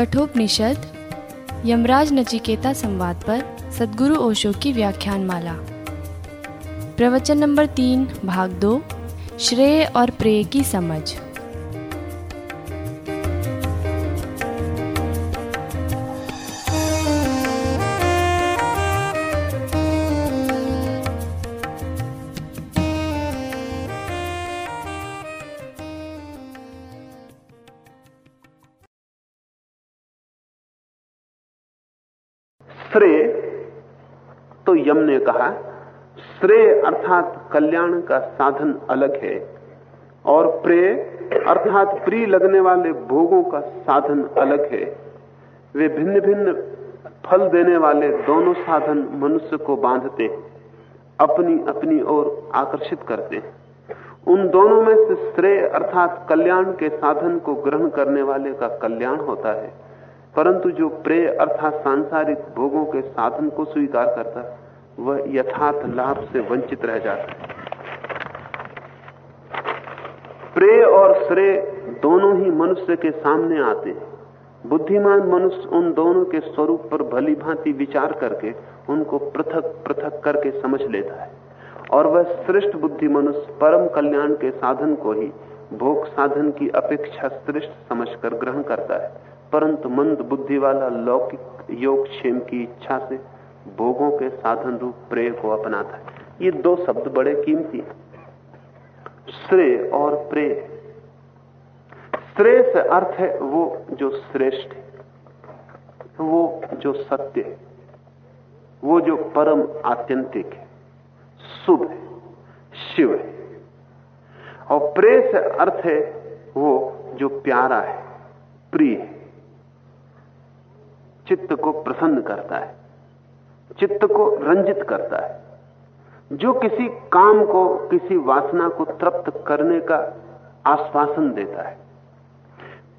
कठोपनिषद, यमराज नचिकेता संवाद पर सदगुरु ओशो की व्याख्यान माला प्रवचन नंबर तीन, भाग दो, श्रेय और प्रेय की समझ। तो यम ने कहा, श्रेय अर्थात कल्याण का साधन अलग है और प्रेय अर्थात प्रिय लगने वाले भोगों का साधन अलग है। वे भिन्न भिन्न फल देने वाले दोनों साधन मनुष्य को बांधते अपनी अपनी ओर आकर्षित करते हैं। उन दोनों में से श्रेय अर्थात कल्याण के साधन को ग्रहण करने वाले का कल्याण होता है, परंतु जो प्रेय अर्थात सांसारिक भोगों के साधन को स्वीकार करता है वह यथार्थ लाभ से वंचित रह जाता है। प्रे और श्रेय दोनों ही मनुष्य के सामने आते हैं। बुद्धिमान मनुष्य उन दोनों के स्वरूप पर भली भांति विचार करके उनको पृथक पृथक करके समझ लेता है। और वह श्रेष्ठ बुद्धि मनुष्य परम कल्याण के साधन को ही भोग साधन की अपेक्षा श्रेष्ठ समझकर ग्रहण करता है। परंतु मंद बुद्धि वाला लौकिक योग क्षेम की इच्छा से भोगों के साधन रूप प्रेय को अपनाता है। ये दो शब्द बड़े कीमती हैं। श्रेय और प्रेय। श्रेय से अर्थ है वो जो श्रेष्ठ है। वो जो सत्य है। वो जो परम आत्यंतिक है। शुभ है। शिव है। और प्रेय से अर्थ है वो जो प्यारा है। प्रिय है। चित्त को प्रसन्न करता है। चित्त को रंजित करता है। जो किसी काम को, किसी वासना को तृप्त करने का आश्वासन देता है।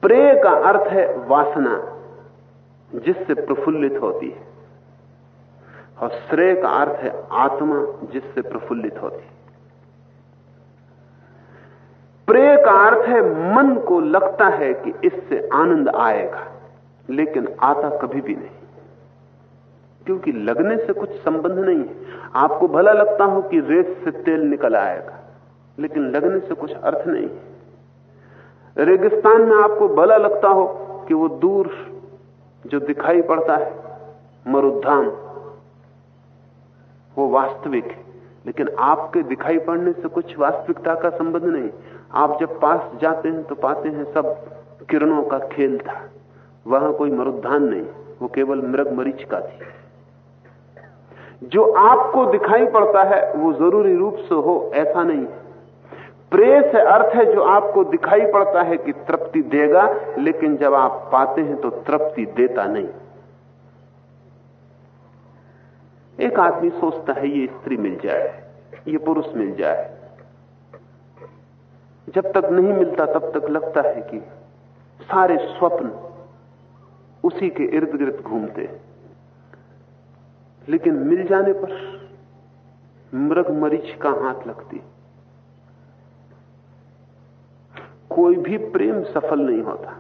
प्रेय का अर्थ है वासना, जिससे प्रफुल्लित होती है। और श्रेय का अर्थ है आत्मा, जिससे प्रफुल्लित होती है। प्रेय का अर्थ है मन को लगता है कि इससे आनंद आएगा, लेकिन आता कभी भी नहीं। क्योंकि लगने से कुछ संबंध नहीं है। आपको भला लगता हो कि रेत से तेल निकल आएगा, लेकिन लगने से कुछ अर्थ नहीं है। रेगिस्तान में आपको भला लगता हो कि वो दूर जो दिखाई पड़ता है मरुद्धाम वो वास्तविक है। लेकिन आपके दिखाई पड़ने से कुछ वास्तविकता का संबंध नहीं। आप जब पास जाते हैं तो पाते हैं सब किरणों का खेल था। वहाँ कोई मरुद्धान नहीं, वो केवल मृग मरीच का थी। जो आपको दिखाई पड़ता है, वो ज़रूरी रूप से हो, ऐसा नहीं प्रेय से अर्थ है जो आपको दिखाई पड़ता है कि तृप्ति देगा, लेकिन जब आप पाते हैं तो तृप्ति देता नहीं। एक आदमी सोचता है, ये स्त्री मिल जाए, ये पुरुष मिल जाए। जब तक नहीं मिलता, तब तक लगता है कि सारे स्वप्न उसी के इर्द गिर्द घूमते लेकिन मिल जाने पर मृग मरीच का हाथ लगती। कोई भी प्रेम सफल नहीं होता।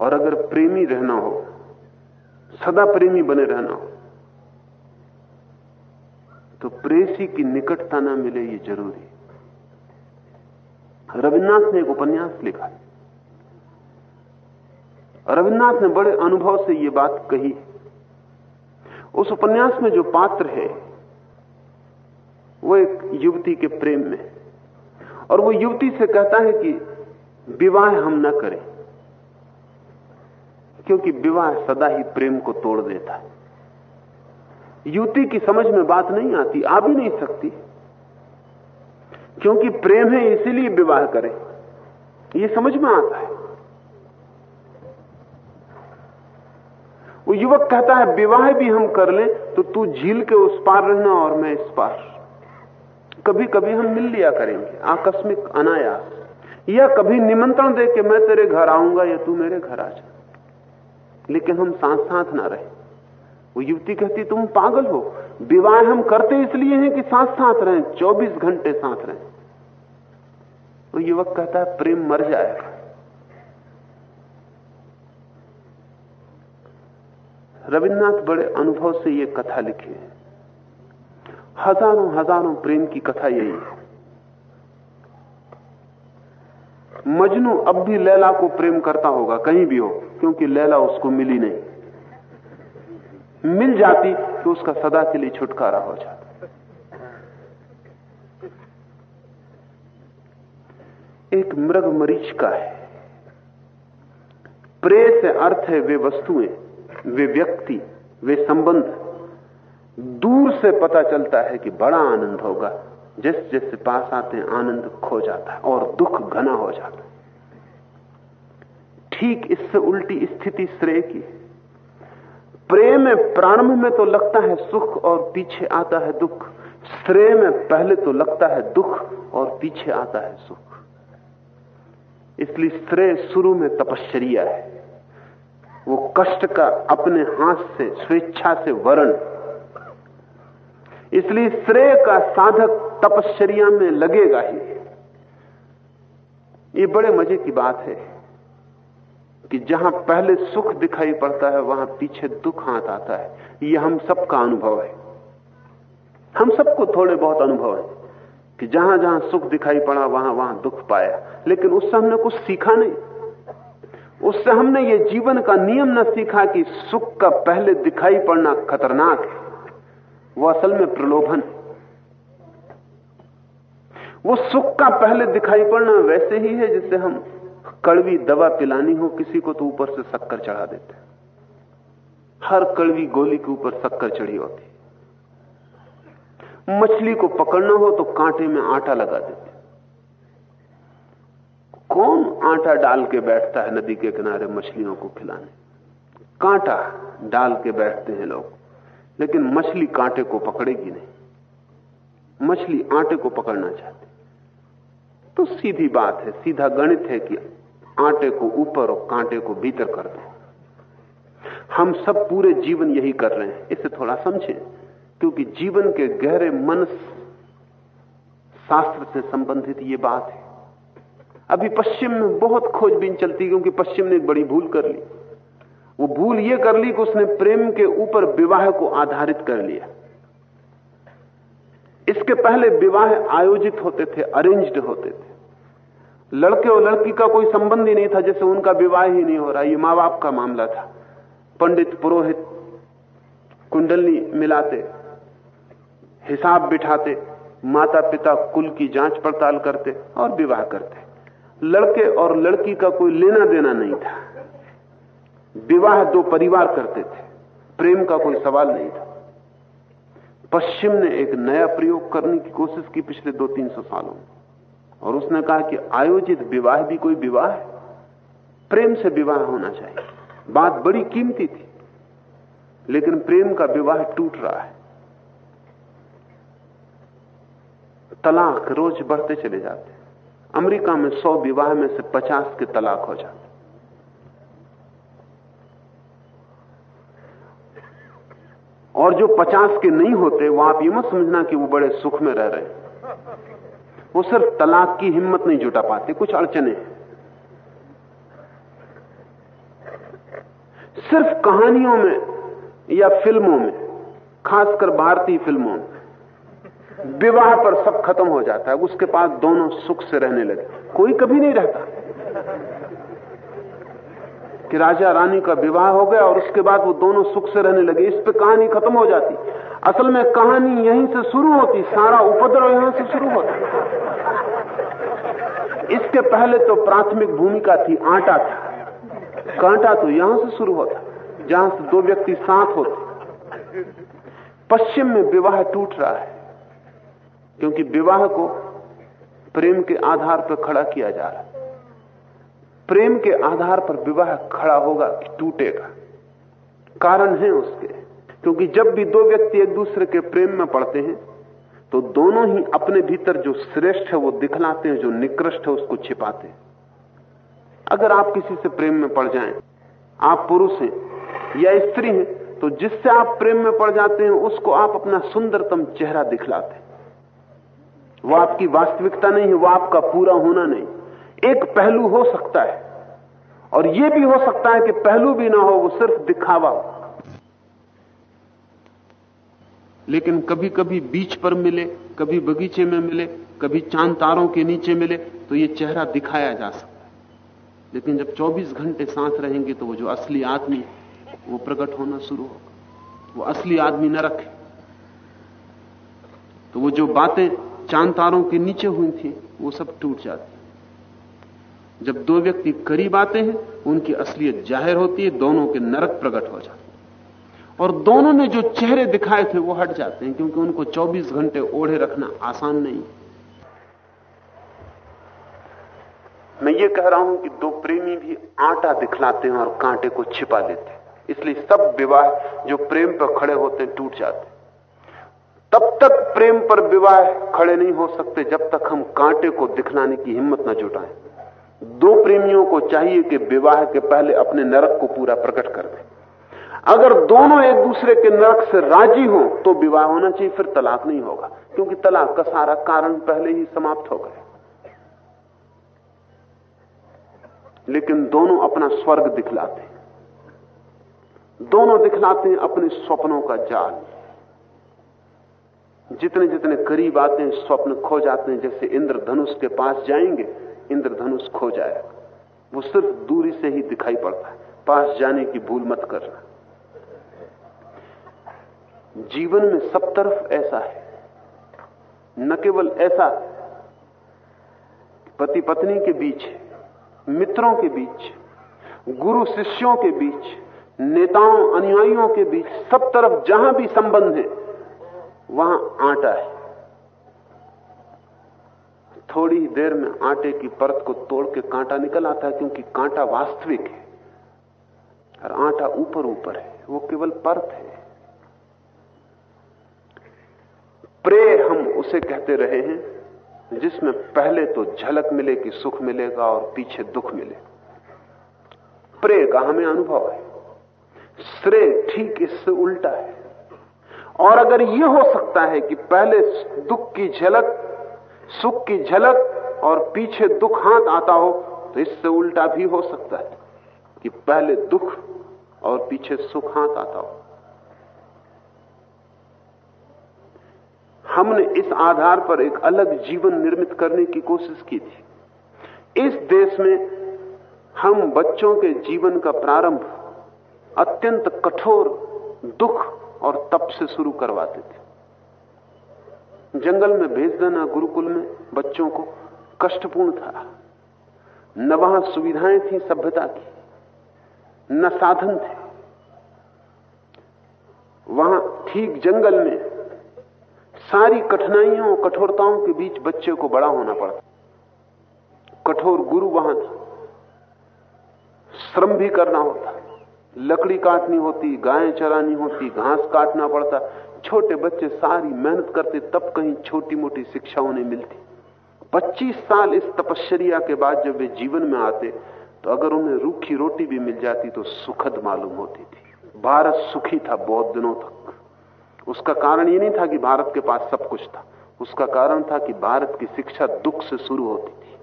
और अगर प्रेमी रहना हो, सदा प्रेमी बने रहना हो तो प्रेसी की निकटता ना मिले ये ज़रूरी। रविन्द्रनाथ ने एक उपन्यास लिखा है। रविन्द्रनाथ ने बड़े अनुभव से यह बात कही उस उपन्यास में जो पात्र है, वो एक युवती के प्रेम में और वो युवती से कहता है कि विवाह हम न करें, क्योंकि विवाह सदा ही प्रेम को तोड़ देता है। युवती की समझ में बात नहीं आती, आ भी नहीं सकती, क्योंकि प्रेम है, इसीलिए विवाह करें। ये समझ में आता है। वो युवक कहता है, विवाह भी हम कर लें तो तू झील के उस पार रहना और मैं इस पार। कभी कभी हम मिल लिया करेंगे, आकस्मिक, अनायास। या कभी निमंत्रण दे के मैं तेरे घर आऊँगा या तू मेरे घर आ जा। लेकिन हम साथ साथ ना रहे। वो युवती कहती, तुम पागल हो। विवाह हम करते इसलिए हैं कि साथ साथ रहें 24 घंटे साथ रहें। वो युवक कहता है प्रेम मर जाएगा। रविन्द्रनाथ बड़े अनुभव से ये कथा लिखे हज़ारों हज़ारों प्रेम की कथा यही है। मजनू अब भी लैला को प्रेम करता होगा, कहीं भी हो, क्योंकि लैला उसको मिली नहीं। मिल जाती तो उसका सदा के लिए छुटकारा हो जाता। एक मृग मरीच का है। प्रे से अर्थ है वे वस्तुएँ। वे व्यक्ति, वे संबंध, दूर से पता चलता है कि बड़ा आनंद होगा। जैसे जैसे पास आते आनंद खो जाता है और दुख घना हो जाता है। ठीक इससे उल्टी स्थिति श्रेय की प्रेम में, प्रारंभ में तो लगता है सुख और पीछे आता है दुख। श्रेय में पहले तो लगता है दुख और पीछे आता है सुख। इसलिए श्रेय शुरू में तपश्चर्या है। वो कष्ट का अपने हाथ से, स्वेच्छा से वरण। इसलिए श्रेय का साधक तपश्चर्या में लगेगा ही। ये बड़े मज़े की बात है कि जहाँ पहले सुख दिखाई पड़ता है, वहाँ पीछे दुख हाथ आता है। ये हम सबका अनुभव है। हम सबको थोड़े बहुत अनुभव है कि जहाँ जहाँ सुख दिखाई पड़ा, वहाँ वहाँ दुख पाया। लेकिन उससे हमने कुछ सीखा नहीं। उससे हमने ये जीवन का नियम न सीखा कि सुख का पहले दिखाई पड़ना खतरनाक है। वो असल में प्रलोभन वो सुख का पहले दिखाई पड़ना वैसे ही है जिससे हम कड़वी दवा पिलानी हो, किसी को तो ऊपर से शक्कर चढ़ा देते हर कड़वी गोली के ऊपर शक्कर चढ़ी होती मछली को पकड़ना हो तो कांटे में आटा लगा देते कौन आटा डाल के बैठता है नदी के किनारे मछलियों को खिलाने? कांटा डाल के बैठते हैं लोग, लेकिन मछली कांटे को पकड़ेगी नहीं। मछली आटे को पकड़ना चाहती तो सीधी बात है, सीधा गणित है कि आटे को ऊपर और कांटे को भीतर कर दो। हम सब पूरे जीवन यही कर रहे हैं, इसे थोड़ा समझें, क्योंकि जीवन के गहरे मन शास्त्र से संबंधित ये बात है। अभी पश्चिम में बहुत खोजबीन चलती क्योंकि पश्चिम ने एक बड़ी भूल कर ली। वो भूल ये कर ली कि उसने प्रेम के ऊपर विवाह को आधारित कर लिया। इसके पहले विवाह आयोजित होते थे अरेंज्ड होते थे। लड़के और लड़की का कोई संबंध ही नहीं था, जैसे उनका विवाह ही नहीं हो रहा। ये माँ बाप का मामला था। पंडित, पुरोहित कुंडली मिलाते, हिसाब बिठाते माता पिता कुल की जाँच पड़ताल करते और विवाह करते। लड़के और लड़की का कोई लेना देना नहीं था। विवाह दो परिवार करते थे। प्रेम का कोई सवाल नहीं था। पश्चिम ने एक नया प्रयोग करने की कोशिश की पिछले दो तीन सौ सालों में। और उसने कहा कि आयोजित विवाह भी कोई विवाह है। प्रेम से विवाह होना चाहिए। बात बड़ी कीमती थी। लेकिन प्रेम का विवाह टूट रहा है। तलाक रोज बढ़ते चले जाते अमेरिका में सौ विवाह में से पचास के तलाक हो जाते। और जो पचास के नहीं होते, वो आप ये मत समझना कि वो बड़े सुख में रह रहे हैं। वो सिर्फ़ तलाक की हिम्मत नहीं जुटा पाते, कुछ अड़चने सिर्फ़ कहानियों में या फ़िल्मों में, खासकर भारतीय फ़िल्मों में विवाह पर सब खत्म हो जाता है, उसके पास दोनों सुख से रहने लगे। कोई कभी नहीं रहता कि राजा रानी का विवाह हो गया और उसके बाद वो दोनों सुख से रहने लगे। इस पे कहानी खत्म हो जाती। असल में कहानी यहीं से शुरू होती, सारा उपद्रव यहाँ से शुरू होता। इसके पहले तो प्राथमिक भूमिका थी, आटा था। कांटा तो यहाँ से शुरू होता, जहाँ से दो व्यक्ति साथ होते। पश्चिम में विवाह टूट रहा है। क्योंकि विवाह को प्रेम के आधार पर खड़ा किया जा रहा है। प्रेम के आधार पर विवाह खड़ा होगा कि टूटेगा। कारण है उसके। क्योंकि जब भी दो व्यक्ति एक दूसरे के प्रेम में पड़ते हैं तो दोनों ही अपने भीतर जो श्रेष्ठ है वो दिखलाते हैं जो निकृष्ट है उसको छिपाते हैं। अगर आप किसी से प्रेम में पड़ जाएँ, आप पुरुष हैं या स्त्री हैं तो जिससे आप प्रेम में पड़ जाते हैं उसको आप अपना सुंदरतम चेहरा दिखलाते हैं। वो आपकी वास्तविकता नहीं है, वो आपका पूरा होना नहीं। एक पहलू हो सकता है, और यह भी हो सकता है कि पहलू भी ना हो, वो सिर्फ़ दिखावा हो। लेकिन कभी कभी बीच पर मिले, कभी बगीचे में मिले, कभी चाँद तारों के नीचे मिले तो ये चेहरा दिखाया जा सकता है। लेकिन जब 24 घंटे सांस रहेंगे तो वो जो असली आदमी वो प्रकट होना शुरू होगा। वो असली आदमी न रखे। तो वो जो बातें चाँद तारों के नीचे हुई थी, वो सब टूट जाती। जब दो व्यक्ति करीब आते हैं, उनकी असलियत ज़ाहिर होती है, दोनों के नरक प्रकट हो जाते और दोनों ने जो चेहरे दिखाए थे, वो हट जाते हैं, क्योंकि उनको 24 घंटे ओढ़े रखना आसान नहीं मैं ये कह रहा हूँ कि दो प्रेमी भी आटा दिखलाते हैं और कांटे को छिपा लेते हैं। इसलिए सब विवाह जो प्रेम पर खड़े होते हैं, टूट जाते तब तक प्रेम पर विवाह खड़े नहीं हो सकते जब तक हम कांटे को दिखलाने की हिम्मत न जुटाएँ। दो प्रेमियों को चाहिए कि विवाह के पहले अपने नरक को पूरा प्रकट कर दें। अगर दोनों एक दूसरे के नरक से राज़ी हो तो विवाह होना चाहिए, फिर तलाक नहीं होगा, क्योंकि तलाक का सारा कारण पहले ही समाप्त हो गए लेकिन दोनों अपना स्वर्ग दिखलाते दोनों दिखलाते हैं अपने स्वप्नों का जाल। जितने जितने करीब आते हैं, स्वप्न खो जाते हैं, जैसे इंद्रधनुष के पास जाएँगे, इंद्रधनुष खो जाएगा। वो सिर्फ़ दूरी से ही दिखाई पड़ता है। पास जाने की भूल मत करना। जीवन में सब तरफ़ ऐसा है। न केवल ऐसा पति पत्नी के बीच मित्रों के बीच गुरु शिष्यों के बीच नेताओं, अनुयायियों के बीच, सब तरफ़ जहाँ भी संबंध है वहाँ आटा है। थोड़ी ही देर में आटे की परत को तोड़ के कांटा निकल आता है, क्योंकि कांटा वास्तविक है। और आटा ऊपर ऊपर है, वो केवल परत है। प्रे हम उसे कहते रहे हैं, जिसमें पहले तो झलक मिले कि सुख मिलेगा और पीछे दुख मिले। प्रे का हमें अनुभव है। श्रेय ठीक इससे उल्टा है। और अगर यह हो सकता है कि पहले दुख की झलक, सुख की झलक और पीछे दुख हाथ आता हो तो इससे उल्टा भी हो सकता है कि पहले दुख और पीछे सुख हाथ आता हो। हमने इस आधार पर एक अलग जीवन निर्मित करने की कोशिश की थी। इस देश में हम बच्चों के जीवन का प्रारंभ अत्यंत कठोर दुख और तप से शुरू करवाते थे। जंगल में भेज देना गुरुकुल में बच्चों को, कष्टपूर्ण था। न वहाँ सुविधाएँ थी सभ्यता की, न साधन थे। वहाँ ठीक जंगल में सारी कठिनाइयों और कठोरताओं के बीच बच्चे को बड़ा होना पड़ता कठोर गुरु वहाँ था। श्रम भी करना होता लकड़ी काटनी होती, गायें चरानी होती, घास काटना पड़ता। छोटे बच्चे सारी मेहनत करते, तब कहीं छोटी मोटी शिक्षा उन्हें मिलती। 25 साल इस तपश्चर्या के बाद जब वे जीवन में आते तो अगर उन्हें रूखी रोटी भी मिल जाती तो सुखद मालूम होती थी। भारत सुखी था बहुत दिनों तक। उसका कारण ये नहीं था कि भारत के पास सब कुछ था। उसका कारण था कि भारत की शिक्षा दुख से शुरू होती थी।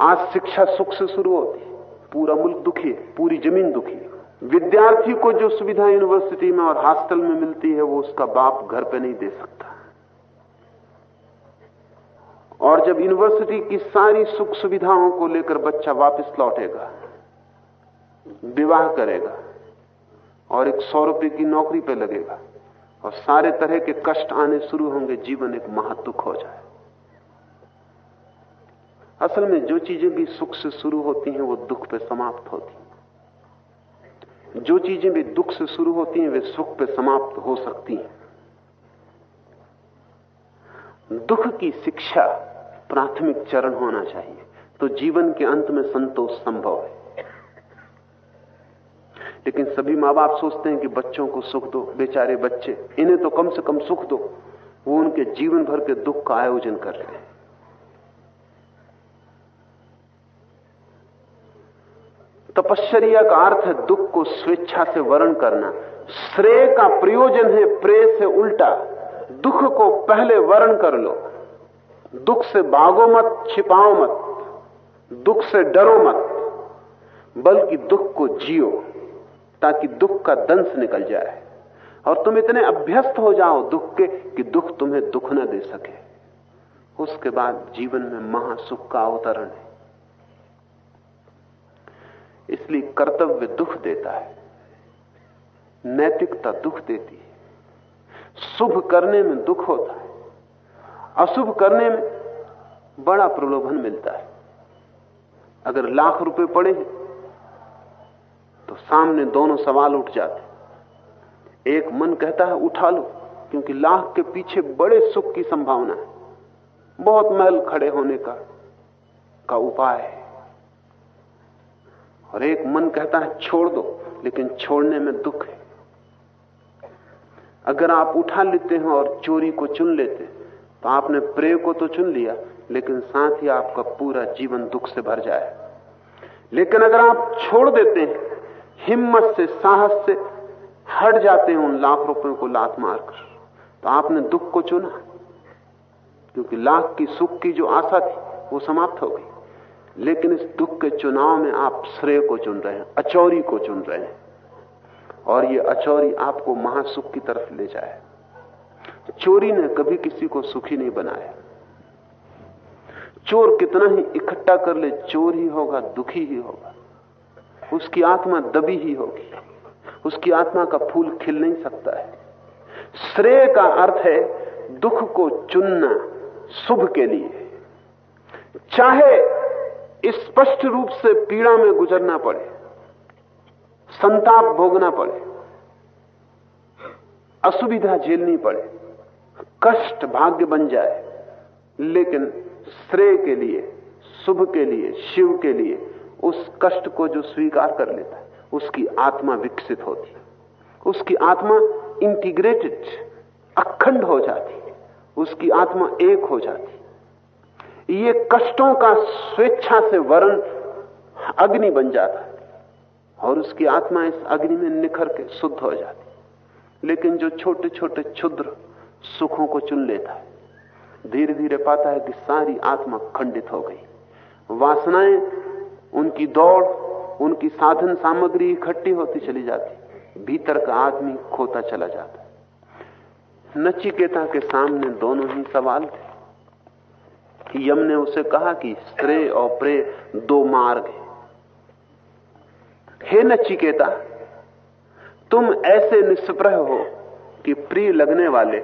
आज शिक्षा सुख से शुरू होती पूरा मुल्क दुखी है, पूरी ज़मीन दुखी है। विद्यार्थी को जो सुविधा यूनिवर्सिटी में और हॉस्टल में मिलती है, वो उसका बाप घर पे नहीं दे सकता। और जब यूनिवर्सिटी की सारी सुख सुविधाओं को लेकर बच्चा वापस लौटेगा, विवाह करेगा, और एक सौ रुपए की नौकरी पे लगेगा, और सारे तरह के कष्ट आने शुरू होंगे, जीवन एक महादुख हो जाए असल में जो चीज़ें भी सुख से शुरू होती हैं, वो दुख पे समाप्त होती हैं। जो चीज़ें भी दुख से शुरू होती हैं, वे सुख पे समाप्त हो सकती हैं। दुख की शिक्षा प्राथमिक चरण होना चाहिए तो जीवन के अंत में संतोष संभव है। लेकिन सभी माँ बाप सोचते हैं कि बच्चों को सुख दो, बेचारे बच्चे, इन्हें तो कम से कम सुख दो, वो उनके जीवन भर के दुख का आयोजन कर रहे हैं। तपश्चर्या का अर्थ है दुख को स्वेच्छा से वर्ण करना। श्रेय का प्रयोजन है प्रे से उल्टा। दुख को पहले वर्ण कर लो। दुख से भागो मत, छिपाओ मत। दुख से डरो मत। बल्कि दुख को जियो, ताकि दुख का दंश निकल जाए। और तुम इतने अभ्यस्त हो जाओ दुख के कि दुख तुम्हें दुख न दे सके। उसके बाद जीवन में महासुख का अवतरण है। इसलिए कर्तव्य दुख देता है। नैतिकता दुख देती है। शुभ करने में दुख होता है। अशुभ करने में बड़ा प्रलोभन मिलता है। अगर लाख रुपए पड़े हैं तो सामने दोनों सवाल उठ जाते एक मन कहता है, उठा लो, क्योंकि लाख के पीछे बड़े सुख की संभावना है। बहुत महल खड़े होने का का उपाय है। और एक मन कहता है, छोड़ दो, लेकिन छोड़ने में दुख है। अगर आप उठा लेते हैं और चोरी को चुन लेते तो आपने प्रेम को तो चुन लिया, लेकिन साथ ही आपका पूरा जीवन दुख से भर जाए। लेकिन अगर आप छोड़ देते हैं, हिम्मत से, साहस से हट जाते हैं उन लाख रुपए को लात मारकर तो आपने दुख को चुना, क्योंकि लाख की सुख की जो आशा थी, वो समाप्त हो गई। लेकिन इस दुख के चुनाव में आप श्रेय को चुन रहे हैं, अचौरी को चुन रहे हैं। और ये अचौरी आपको महासुख की तरफ़ ले जाए। चोरी ने कभी किसी को सुखी नहीं बनाया। चोर कितना ही इकट्ठा कर ले, चोर ही होगा, दुखी ही होगा। उसकी आत्मा दबी ही होगी। उसकी आत्मा का फूल खिल नहीं सकता है। श्रेय का अर्थ है दुख को चुनना शुभ के लिए। चाहे स्पष्ट रूप से पीड़ा में गुजरना पड़े, संताप भोगना पड़े, असुविधा झेलनी पड़े, कष्ट भाग्य बन जाए, लेकिन श्रेय के लिए, शुभ के लिए, शिव के लिए, उस कष्ट को जो स्वीकार कर लेता है, उसकी आत्मा विकसित होती है। उसकी आत्मा इंटीग्रेटेड अखंड हो जाती है। उसकी आत्मा एक हो जाती ये कष्टों का स्वेच्छा से वरण अग्नि बन जाता है। और उसकी आत्मा इस अग्नि में निखर के शुद्ध हो जाती लेकिन जो छोटे छोटे क्षुद्र सुखों को चुन लेता है धीरे धीरे पाता है कि सारी आत्मा खंडित हो गई। वासनाएँ, उनकी दौड़, उनकी साधन सामग्री इकट्ठी होती चली जाती भीतर का आदमी खोता चला जाता नचिकेता के सामने दोनों ही सवाल थे। यम ने उसे कहा कि श्रेय और प्रे दो मार्ग है। हे नचिकेता, तुम ऐसे निष्प्रह हो कि प्रिय लगने वाले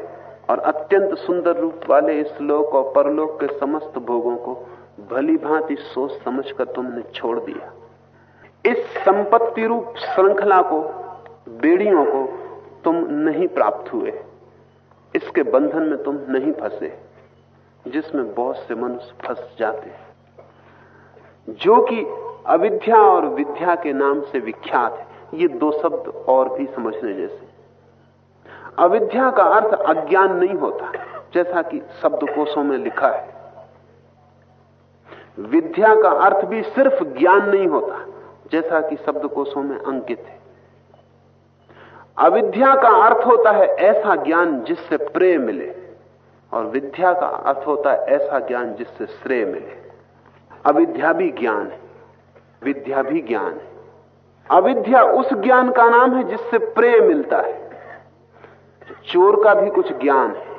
और अत्यंत सुंदर रूप वाले इस लोक और परलोक के समस्त भोगों को भली भांति सोच समझकर तुमने छोड़ दिया। इस संपत्ति रूप श्रृंखला को, बेड़ियों को तुम नहीं प्राप्त हुए। इसके बंधन में तुम नहीं फंसे। जिसमें बहुत से मनुष्य फंस जाते हैं, जो कि अविद्या और विद्या के नाम से विख्यात है, ये दो शब्द और भी समझने जैसे। अविद्या का अर्थ अज्ञान नहीं होता, जैसा कि शब्दकोशों में लिखा है। विद्या का अर्थ भी सिर्फ़ ज्ञान नहीं होता, जैसा कि शब्दकोशों में अंकित है। अविद्या का अर्थ होता है ऐसा ज्ञान जिससे प्रेम मिले। और विद्या का अर्थ होता है ऐसा ज्ञान जिससे श्रेय मिले। अविद्या भी ज्ञान है। विद्या भी ज्ञान है। अविद्या उस ज्ञान का नाम है जिससे प्रेय मिलता है। चोर का भी कुछ ज्ञान है।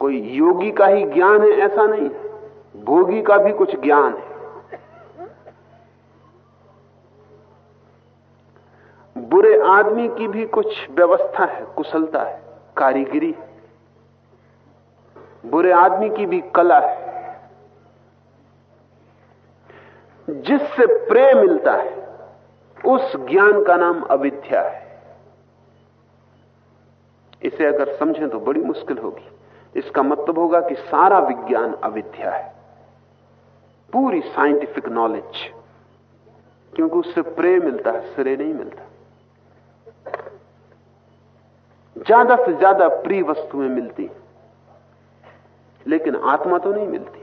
कोई योगी का ही ज्ञान है ऐसा नहीं। भोगी का भी कुछ ज्ञान है। बुरे आदमी की भी कुछ व्यवस्था है, कुशलता है। कारीगरी। बुरे आदमी की भी कला है। जिससे प्रेम मिलता है, उस ज्ञान का नाम अविद्या है। इसे अगर समझें तो बड़ी मुश्किल होगी। इसका मतलब होगा कि सारा विज्ञान अविद्या है। पूरी साइंटिफिक नॉलेज। क्योंकि उससे प्रेम मिलता है श्रेय नहीं मिलता। ज़्यादा से ज़्यादा प्रिय वस्तुएँ मिलती लेकिन आत्मा तो नहीं मिलती।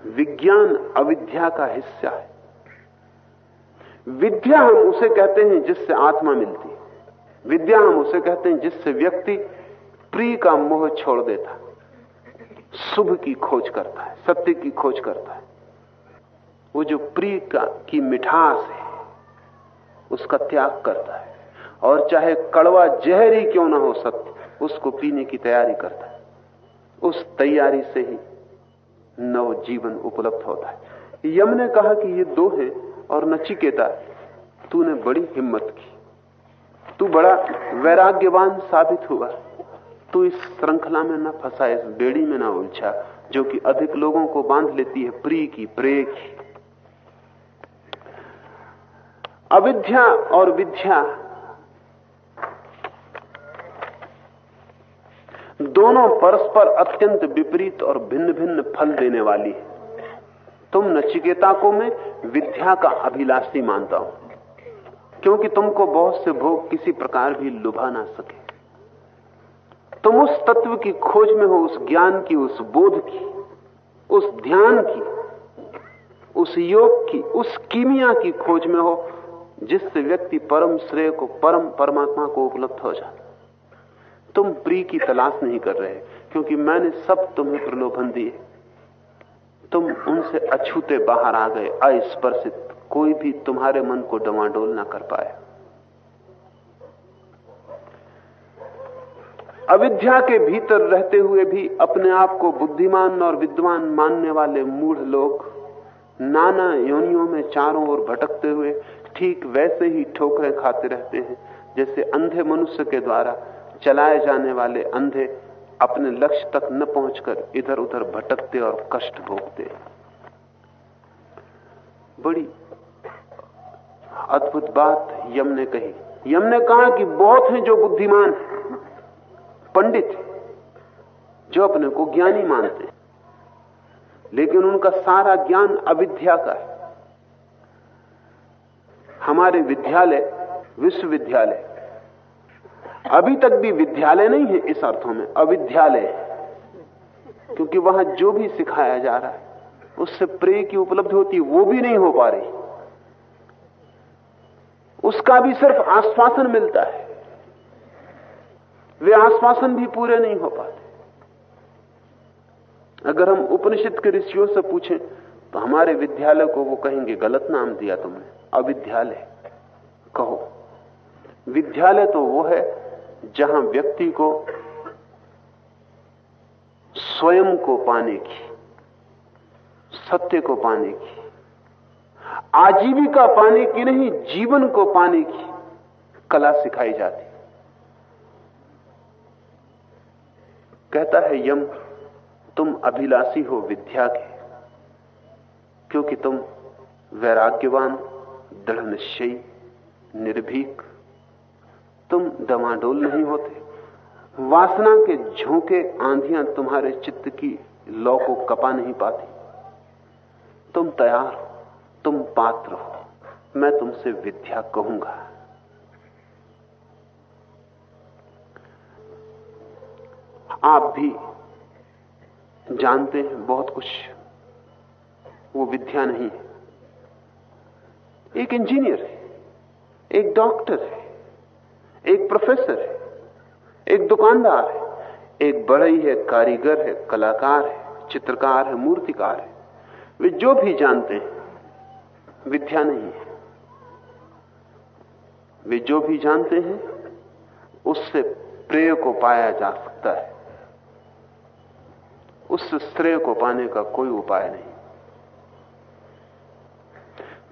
विज्ञान अविद्या का हिस्सा है। विद्या हम उसे कहते हैं जिससे आत्मा मिलती विद्या हम उसे कहते हैं जिससे व्यक्ति प्रिय का मोह छोड़ देता शुभ की खोज करता है, सत्य की खोज करता है। वो जो प्रिय का, की मिठास है उसका त्याग करता है। और चाहे कड़वा जहर ही क्यों ना हो सत्य, उसको पीने की तैयारी करता है। उस तैयारी से ही नव जीवन उपलब्ध होता है। यम ने कहा कि ये दो है और नचिकेता, तूने बड़ी हिम्मत की। तू बड़ा वैराग्यवान साबित हुआ। तू इस श्रृंखला में न फंसा, इस बेड़ी में ना उलझा, जो कि अधिक लोगों को बाँध लेती है, प्री की प्रे की अविद्या और विद्या। दोनों परस्पर अत्यंत विपरीत और भिन्न भिन्न फल देने वाली है। तुम नचिकेता को मैं विद्या का अभिलाषी मानता हूँ, क्योंकि तुमको बहुत से भोग किसी प्रकार भी लुभा ना सके। तुम उस तत्व की खोज में हो, उस ज्ञान की, उस बोध की, उस ध्यान की, उस योग की, उस कीमिया की खोज में हो जिससे व्यक्ति परम श्रेय को, परम परमात्मा को उपलब्ध हो जाता तुम प्री की तलाश नहीं कर रहे, क्योंकि मैंने सब तुम्हें प्रलोभन दिए। तुम उनसे अछूते बाहर आ गए, अस्पर्शित। कोई भी तुम्हारे मन को डवाडोल ना कर पाए। अविद्या के भीतर रहते हुए भी अपने आप को बुद्धिमान और विद्वान मानने वाले मूढ़ लोग नाना योनियों में चारों ओर भटकते हुए ठीक वैसे ही ठोकरें खाते रहते हैं, जैसे अंधे मनुष्य के द्वारा चलाए जाने वाले अंधे अपने लक्ष्य तक न पहुंचकर इधर उधर भटकते और कष्ट भोगते बड़ी अद्भुत बात यम ने कही। यम ने कहा कि बहुत हैं जो बुद्धिमान पंडित जो अपने को ज्ञानी मानते लेकिन उनका सारा ज्ञान अविद्या का है। हमारे विद्यालय, विश्वविद्यालय। अभी तक भी विद्यालय नहीं है इस अर्थों में, अविद्यालय क्योंकि वहाँ जो भी सिखाया जा रहा है, उससे प्रेय की उपलब्धि होती वो भी नहीं हो पा रही। उसका भी सिर्फ़ आश्वासन मिलता है। वे आश्वासन भी पूरे नहीं हो पाते। अगर हम उपनिषद के ऋषियों से पूछें तो हमारे विद्यालय को वो कहेंगे, गलत नाम दिया तुमने। अविद्यालय। कहो, विद्यालय तो वो है जहाँ व्यक्ति को स्वयं को पाने की, सत्य को पाने की, आजीविका पाने की नहीं, जीवन को पाने की कला सिखाई जाती। कहता है, यम, तुम अभिलाषी हो विद्या के, क्योंकि तुम वैराग्यवान दृढ़, निश्चयी, निर्भीक। तुम दमाडोल नहीं होते। वासना के झोंके आंधियाँ तुम्हारे चित्त की लौ को कपा नहीं पाती। तुम तैयार हो, तुम पात्र हो। मैं तुमसे विद्या कहूँगा। आप भी जानते हैं, बहुत कुछ वो विद्या नहीं है। एक इंजीनियर है, एक डॉक्टर है, एक प्रोफेसर है, एक दुकानदार है, एक बढ़ई है कारीगर है, कलाकार है, चित्रकार है, मूर्तिकार है। वे जो भी जानते हैं, विद्या नहीं है। वे जो भी जानते हैं, उससे प्रेय को पाया जा सकता है। उससे श्रेय को पाने का कोई उपाय नहीं।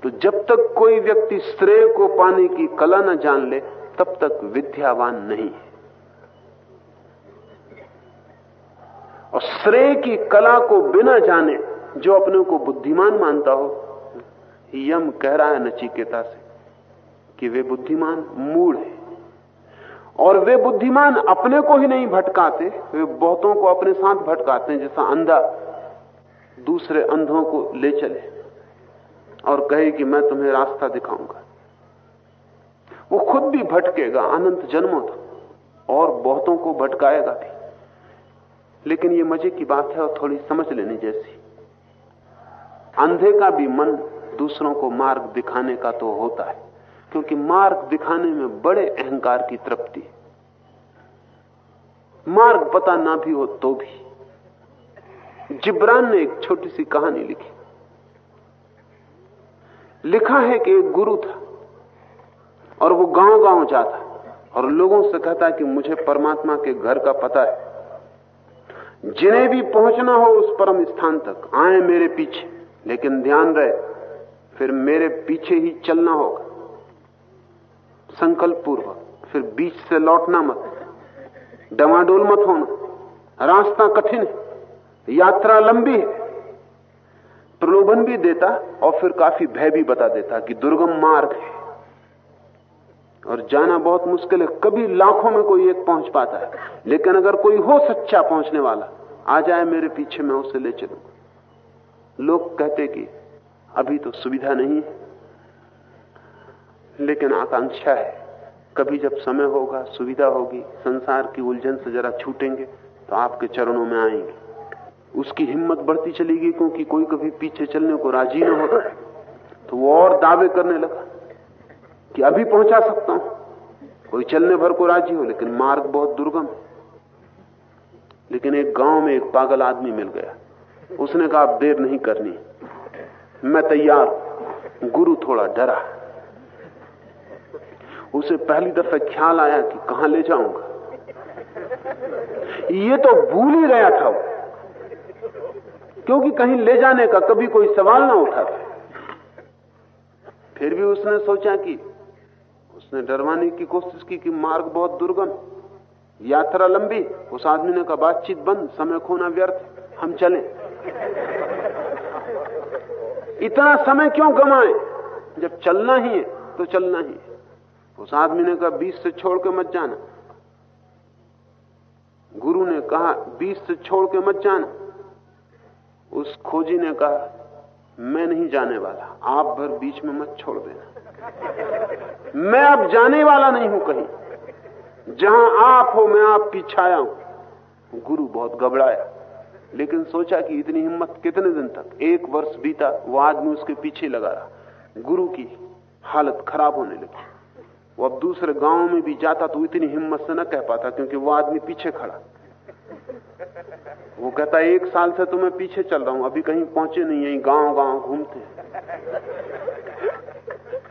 तो जब तक कोई व्यक्ति श्रेय को पाने की कला न जान ले, तब तक विद्यावान नहीं है। और श्रेय की कला को बिना जाने, जो अपने को बुद्धिमान मानता हो, यम कह रहा है नचिकेता से कि वे बुद्धिमान मूड है। और वे बुद्धिमान अपने को ही नहीं भटकाते, वे बहुतों को अपने साथ भटकाते हैं, जैसा अंधा दूसरे अंधों को ले चले। और कहे कि मैं तुम्हें रास्ता दिखाऊँगा। वो खुद भी भटकेगा, अनंत जन्मों तक, और बहुतों को भटकाएगा भी। लेकिन ये मज़े की बात है और थोड़ी समझ लेनी जैसी। अंधे का भी मन दूसरों को मार्ग दिखाने का तो होता है, क्योंकि मार्ग दिखाने में बड़े अहंकार की तृप्ति मार्ग पता ना भी हो तो भी। जिब्रान ने एक छोटी सी कहानी लिखी। लिखा है कि एक गुरु था और वो गाँव गाँव जाता और लोगों से कहता कि मुझे परमात्मा के घर का पता है। जिन्हें भी पहुँचना हो उस परम स्थान तक आए मेरे पीछे, लेकिन ध्यान रहे, फिर मेरे पीछे ही चलना होगा। संकल्प पूर्वक फिर बीच से लौटना मत। डवाडोल मत होना। रास्ता कठिन है, यात्रा लंबी है। प्रलोभन भी देता और फिर काफ़ी भय भी बता देता कि दुर्गम मार्ग है। और जाना बहुत मुश्किल है, कभी लाखों में कोई एक पहुँच पाता है, लेकिन अगर कोई हो सच्चा पहुँचने वाला, आ जाए मेरे पीछे, मैं उसे ले चलूँगा लोग कहते कि अभी तो सुविधा नहीं है, लेकिन आकांक्षा है, कभी जब समय होगा, सुविधा होगी, संसार की उलझन से जरा छूटेंगे तो आपके चरणों में आएँगे। उसकी हिम्मत बढ़ती चलेगी क्योंकि कोई कभी पीछे चलने को राज़ी न होता। तो वो और दावे करने लगा कि अभी पहुँचा सकता हूँ। कोई चलने भर को राज़ी हो, लेकिन मार्ग बहुत दुर्गम लेकिन एक गाँव में एक पागल आदमी मिल गया। उसने कहा, अब देर नहीं करनी। मैं तैयार गुरु थोड़ा डरा उसे पहली दफे ख्याल आया कि कहाँ ले जाऊँगा। ये तो भूल ही गया था वो। क्योंकि कहीं ले जाने का कभी कोई सवाल ना उठा फिर भी उसने सोचा कि उसने डरवाने की कोशिश की कि मार्ग बहुत दुर्गम, यात्रा लंबी, उस आदमी ने कहा, बातचीत बंद, समय खोना व्यर्थ, हम चलें। इतना समय क्यों गमाए जब चलना ही है तो चलना ही है। उस आदमी ने कहा बीस से छोड़ के मत जाना। गुरु ने कहा बीस से छोड़ के मत जाना। उस खोजी ने कहा, मैं नहीं जाने वाला, आप भर बीच में मत छोड़ देना। मैं अब जाने वाला नहीं हूँ कहीं। जहाँ आप हो, मैं आपकी छाया हूँ। गुरु बहुत घबराया, लेकिन सोचा कि इतनी हिम्मत कितने दिन तक। एक वर्ष बीता, वो आदमी उसके पीछे लगा रहा। गुरु की हालत खराब होने लगी। वो अब दूसरे गाँव में भी जाता तो इतनी हिम्मत से न कह पाता, क्योंकि वो आदमी पीछे खड़ा। वो कहता है एक साल से तो मैं पीछे चल रहा हूँ, अभी कहीं पहुँचे नहीं, यही गाँव गाँव घूमते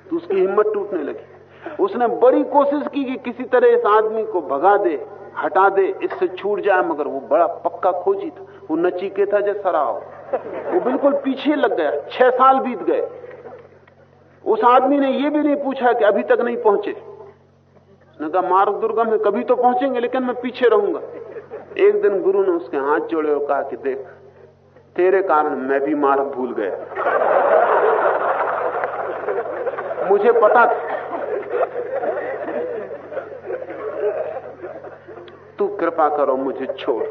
तो उसकी हिम्मत टूटने लगी। उसने बड़ी कोशिश की कि किसी तरह इस आदमी को भगा दे, हटा दे, इससे छूट जाए, मगर वो बड़ा पक्का खोजी था। वो नचीके था जैसा रहा वो बिल्कुल पीछे लग गया। छह साल बीत गए। उस आदमी ने यह भी नहीं पूछा कि अभी तक नहीं पहुँचे। मार्ग दुर्गम है, कभी तो पहुँचेंगे, लेकिन मैं पीछे रहूँगा। एक दिन गुरु ने उसके हाथ जोड़े और कहा कि देख, तेरे कारण मैं भी मार्ग भूल गया। मुझे पता था। तू कृपा करो मुझे छोड़।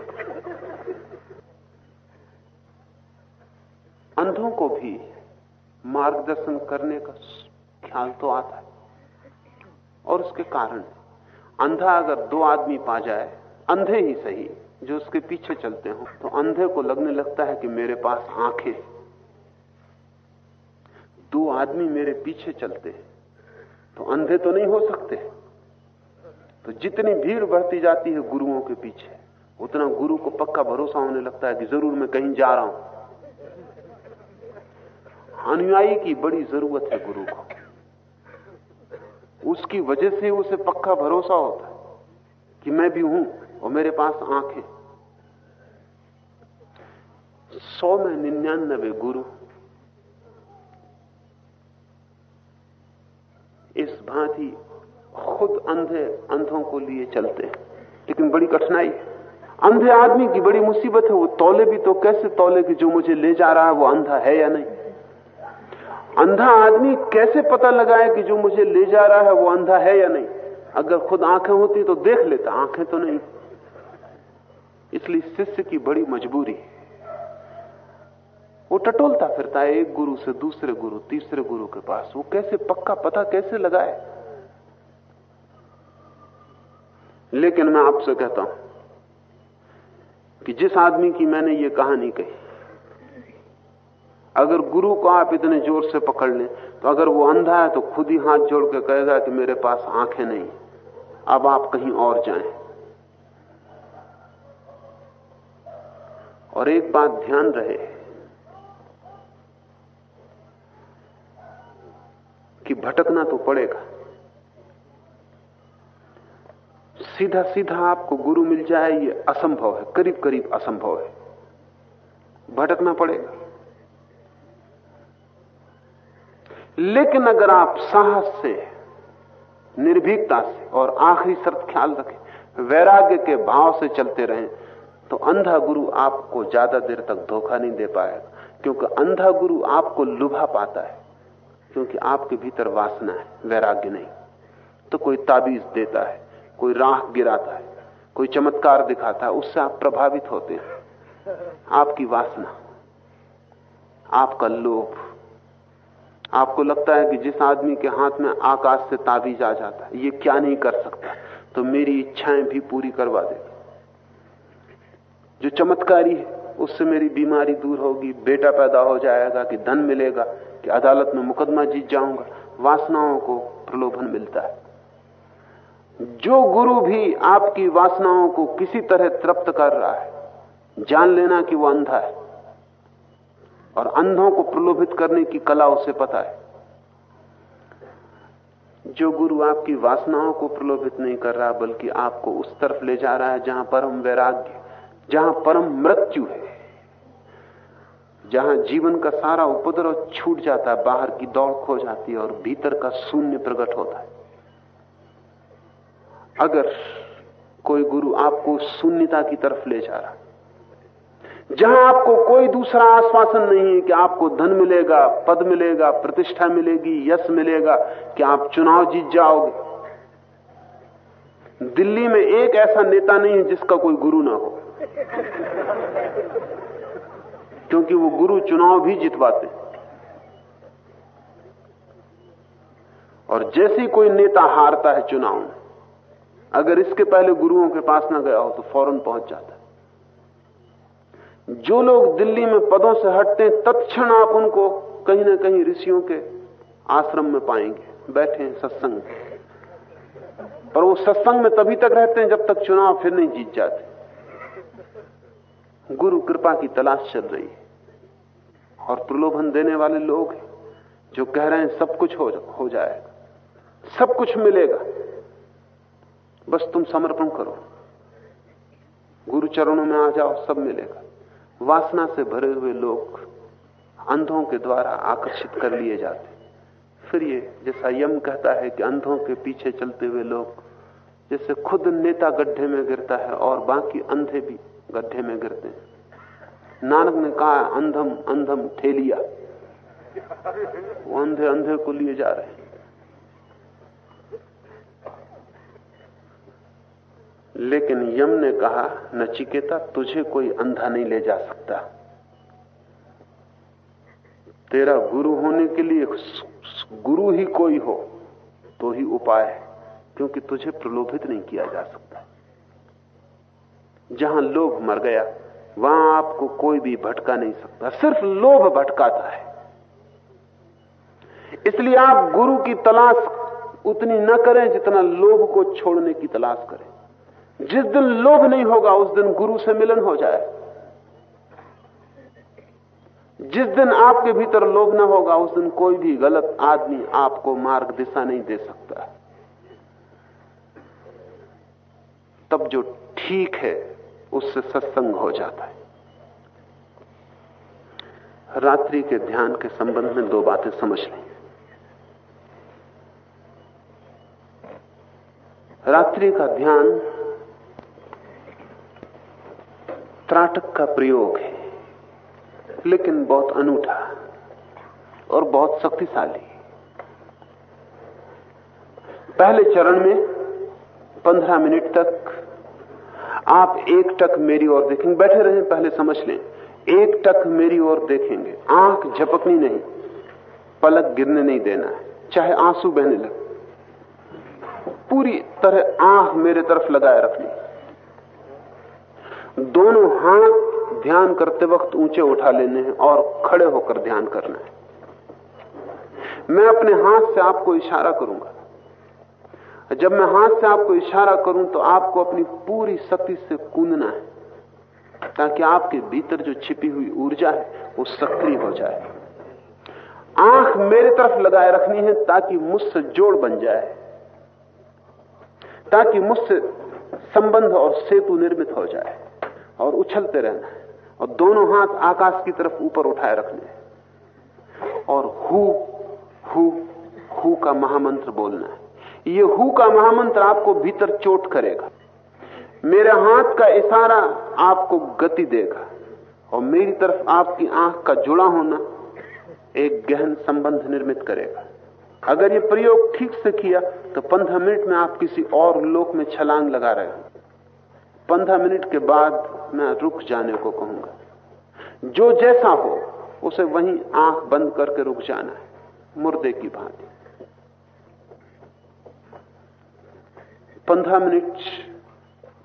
अंधों को भी मार्गदर्शन करने का ख्याल तो आता है। और उसके कारण, अंधा अगर दो आदमी पा जाए अंधे ही सही, जो उसके पीछे चलते हो। तो अंधे को लगने लगता है कि मेरे पास आँखें दो आदमी मेरे पीछे चलते हैं। तो अंधे तो नहीं हो सकते। तो जितनी भीड़ बढ़ती जाती है गुरुओं के पीछे, उतना गुरु को पक्का भरोसा होने लगता है कि ज़रूर मैं कहीं जा रहा हूँ। अनुयायी की बड़ी ज़रूरत है गुरु को। उसकी वजह से उसे पक्का भरोसा होता है कि मैं भी हूँ। और मेरे पास आँखें। सौ में निन्यानबे गुरु। इस भांति खुद अंधे अंधों को लिए चलते हैं। लेकिन बड़ी कठिनाई अंधे आदमी की बड़ी मुसीबत है। वो तौले भी तो कैसे तौले कि जो मुझे ले जा रहा है, वो अंधा है या नहीं? अंधा आदमी कैसे पता लगाए कि जो मुझे ले जा रहा है, वो अंधा है या नहीं? अगर खुद आँखें होती तो देख लेता। आँखें तो नहीं। इसलिए शिष्य की बड़ी मजबूरी है। वो टटोलता फिरता है, एक गुरु से दूसरे गुरु, तीसरे गुरु के पास। वो कैसे पक्का पता कैसे लगाए? लेकिन मैं आपसे कहता हूँ कि जिस आदमी की मैंने ये कहानी कही, अगर गुरु को आप इतने ज़ोर से पकड़ लें तो अगर वो अंधा है तो खुद ही हाथ जोड़ के कहेगा कि मेरे पास आँखें नहीं। अब आप कहीं और जाएँ। और एक बात ध्यान रहे कि भटकना तो पड़ेगा। सीधा सीधा आपको गुरु मिल जाए, ये असंभव है करीब करीब असंभव है। भटकना पड़ेगा। लेकिन अगर आप साहस से, निर्भीकता से और आखिरी शर्त ख्याल रखें, वैराग्य के भाव से चलते रहें तो अंधा गुरु आपको ज़्यादा देर तक धोखा नहीं दे पाएगा, क्योंकि अंधा गुरु आपको लुभा पाता है, क्योंकि आपके भीतर वासना है, वैराग्य नहीं। तो कोई ताबीज देता है, कोई राह गिराता है, कोई चमत्कार दिखाता है, उससे आप प्रभावित होते हैं। आपकी वासना, आपका लोभ, आपको लगता है कि जिस आदमी के हाथ में आकाश से ताबीज आ जाता है, ये क्या नहीं कर सकता? तो मेरी इच्छाएँ भी पूरी करवा देगा जो चमत्कारी है, उससे मेरी बीमारी दूर होगी, बेटा पैदा हो जाएगा, कि धन मिलेगा, कि अदालत में मुकदमा जीत जाऊँगा, वासनाओं को प्रलोभन मिलता है। जो गुरु भी आपकी वासनाओं को किसी तरह तृप्त कर रहा है, जान लेना कि वो अंधा है, और अंधों को प्रलोभित करने की कला उसे पता है। जो गुरु आपकी वासनाओं को प्रलोभित नहीं कर रहा, बल्कि आपको उस तरफ़ ले जा रहा है, जहाँ परम वैराग्य जहाँ परम मृत्यु है, जहाँ जीवन का सारा उपद्रव छूट जाता है, बाहर की दौड़ खो जाती है और भीतर का शून्य प्रकट होता है। अगर कोई गुरु आपको शून्यता की तरफ़ ले जा रहा जहाँ आपको कोई दूसरा आश्वासन नहीं है कि आपको धन मिलेगा, पद मिलेगा, प्रतिष्ठा मिलेगी, यश मिलेगा, कि आप चुनाव जीत जाओगे। दिल्ली में एक ऐसा नेता नहीं है जिसका कोई गुरु ना हो। क्योंकि वो गुरु चुनाव भी जितवाते और जैसे कोई नेता हारता है चुनाव में, अगर इसके पहले गुरुओं के पास ना गया हो तो फ़ौरन पहुँच जाता है। जो लोग दिल्ली में पदों से हटते हैं, तत्क्षण आप उनको कहीं ना कहीं ऋषियों के आश्रम में पाएँगे। बैठे हैं सत्संग पर वो सत्संग में तभी तक रहते हैं जब तक चुनाव फिर नहीं जीत जाते। गुरु कृपा की तलाश चल रही है। और प्रलोभन देने वाले लोग जो कह रहे हैं सब कुछ हो, हो जाएगा। सब कुछ मिलेगा। बस तुम समर्पण करो। गुरु चरणों में आ जाओ सब मिलेगा। वासना से भरे हुए लोग अंधों के द्वारा आकर्षित कर लिए जाते फिर ये जैसा यम कहता है कि अंधों के पीछे चलते हुए लोग जैसे खुद नेता गड्ढे में गिरता है और बाकी अंधे भी गड्ढे में गिरते हैं। नानक ने कहा, अंधम अंधम ठेलिया। वो अंधे अंधे को लिए जा रहे हैं। लेकिन यम ने कहा, नचिकेता, तुझे कोई अंधा नहीं ले जा सकता। तेरा गुरु होने के लिए गुरु ही कोई हो तो ही उपाय है, क्योंकि तुझे प्रलोभित नहीं किया जा सकता। जहाँ लोभ मर गया, वहाँ आपको कोई भी भटका नहीं सकता। सिर्फ़ लोभ भटकाता है। इसलिए आप गुरु की तलाश उतनी न करें जितना लोभ को छोड़ने की तलाश करें। जिस दिन लोभ नहीं होगा, उस दिन गुरु से मिलन हो जाए। जिस दिन आपके भीतर लोभ न होगा, उस दिन कोई भी गलत आदमी आपको मार्ग दिशा नहीं दे सकता। तब जो ठीक है उससे सत्संग हो जाता है। रात्रि के ध्यान के संबंध में दो बातें समझ लें। रात्रि का ध्यान त्राटक का प्रयोग है, लेकिन बहुत अनूठा और बहुत शक्तिशाली। पहले चरण में पंद्रह मिनट तक आप एक टक मेरी ओर देखेंगे बैठे रहें, पहले समझ लें। एक टक मेरी ओर देखेंगे। आँख झपकनी नहीं, पलक गिरने नहीं देना है, चाहे आँसू बहने लगे। पूरी तरह आँख मेरे तरफ़ लगाए रखनी। दोनों हाथ ध्यान करते वक्त ऊँचे उठा लेने हैं और खड़े होकर ध्यान करना है। मैं अपने हाथ से आपको इशारा करूँगा। जब मैं हाथ से आपको इशारा करूँ तो आपको अपनी पूरी शक्ति से कूदना है, ताकि आपके भीतर जो छिपी हुई ऊर्जा है वो सक्रिय हो जाए। आँख मेरी तरफ़ लगाए रखनी है ताकि मुझसे जोड़ बन जाए, ताकि मुझसे संबंध और सेतु निर्मित हो जाए और उछलते रहना है और दोनों हाथ आकाश की तरफ़ ऊपर उठाए रखने और हु हु हु का महामंत्र बोलना है। ये हु का महामंत्र आपको भीतर चोट करेगा। मेरे हाथ का इशारा आपको गति देगा। और मेरी तरफ़ आपकी आँख का जुड़ा होना एक गहन संबंध निर्मित करेगा। अगर ये प्रयोग ठीक से किया तो पंद्रह मिनट में आप किसी और लोक में छलांग लगा रहे हो। पंद्रह मिनट के बाद मैं रुक जाने को कहूँगा। जो जैसा हो, उसे वहीं आँख बंद करके रुक जाना है। मुर्दे की भांति। पंद्रह मिनट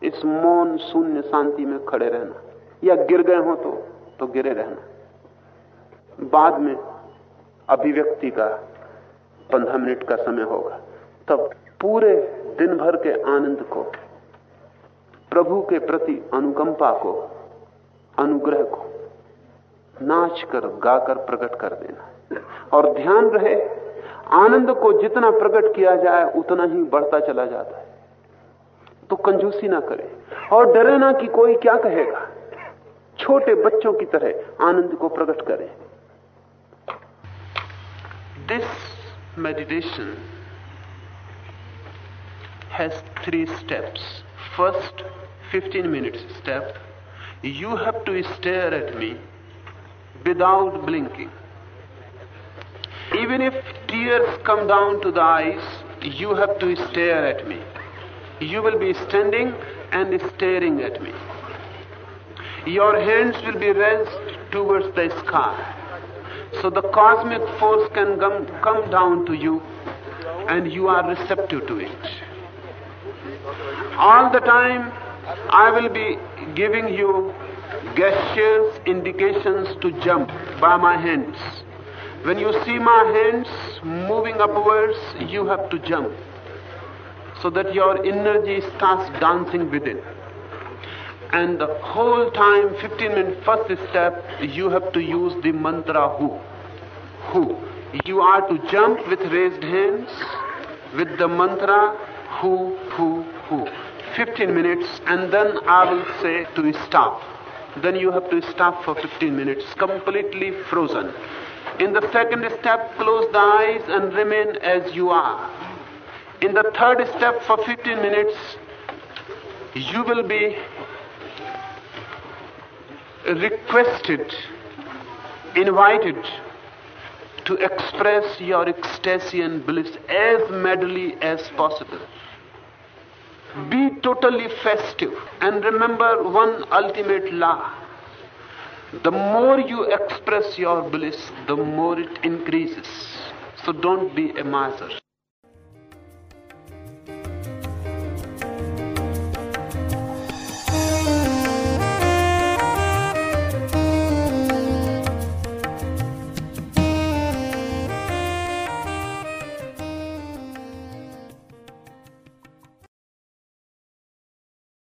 इस मौन शून्य शांति में खड़े रहना। या गिर गए हो तो तो गिरे रहना। बाद में अभिव्यक्ति का पंद्रह मिनट का समय होगा। तब पूरे दिन भर के आनंद को, प्रभु के प्रति अनुकंपा को, अनुग्रह को नाच कर गाकर प्रकट कर देना। और ध्यान रहे, आनंद को जितना प्रकट किया जाए, उतना ही बढ़ता चला जाता है। तो कंजूसी ना करें और डरे ना कि कोई क्या कहेगा। छोटे बच्चों की तरह आनंद को प्रकट करें। This meditation has three steps first fifteen minutes step you have to stare at me without blinking even if tears come down to the eyes you have to stare at me you will be standing and staring at me your hands will be raised towards the sky. So the cosmic force can come, come down to you and you are receptive to it. All the time I will be giving you gestures, indications to jump by my hands. When you see my hands moving upwards, you have to jump so that your energy starts dancing within. And the whole time 15 minutes first step you have to use the mantra who. Who. You are to jump with raised hands with the mantra who who who. 15 minutes and then i will say to stop. Then you have to stop for 15 minutes completely frozen. In the second step close the eyes and remain as you are in the third step for 15 minutes you will be requested, invited to express your ecstasy and bliss as madly as possible. Be totally festive and remember one ultimate law. The more you express your bliss, the more it increases. So don't be a miser.